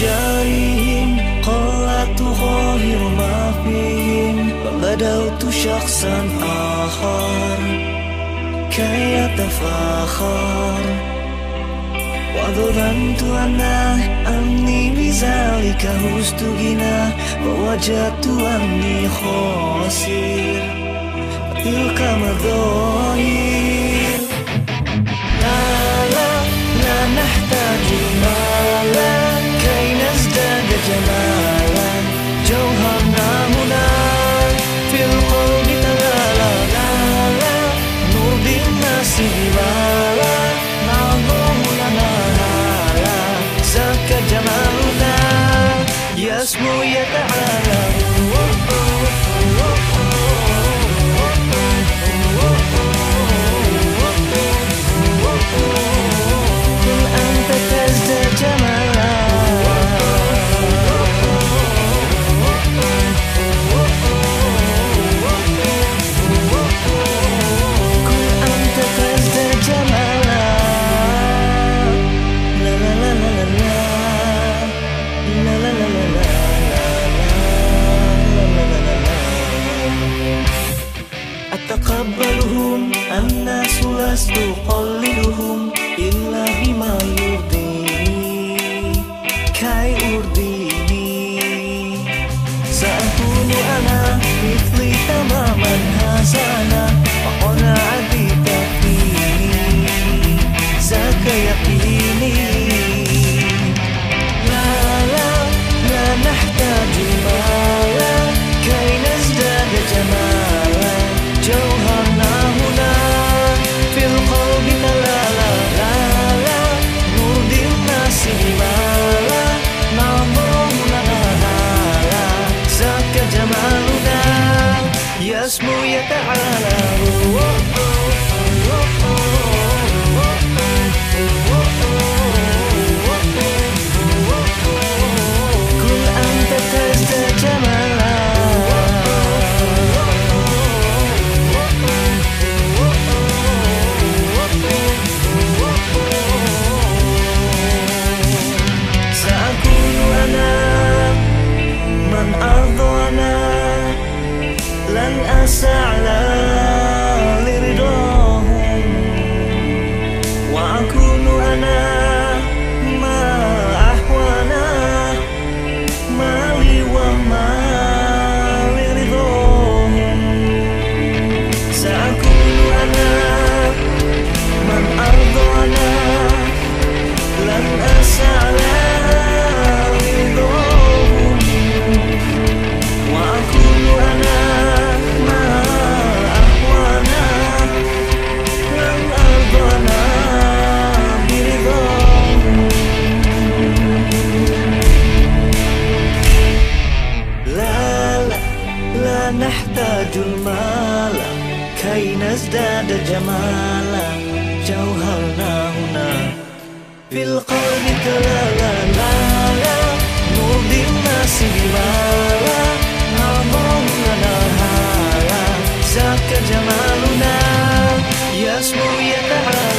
جاريهم قرأت ظاهر ما فيهم. بدأت شخصا آخر. كي أتفاخر. وظننت أنا أني بذلك هزت غنى. ووجدت أني خاسر. تلك مظاهر. this will yet the lastu qalliluhum illa bima yurdini kai urdini. Sa'kunu ana mithli tamaman hasana اسمه يتعالى. نحتاج المال. كي نزداد جمالا جوهرنا هنا في القلب كلا لا لا لا نرضي الناس بمالا. نعمر لنا هالا. زاك جمالنا يسمو يتعالى.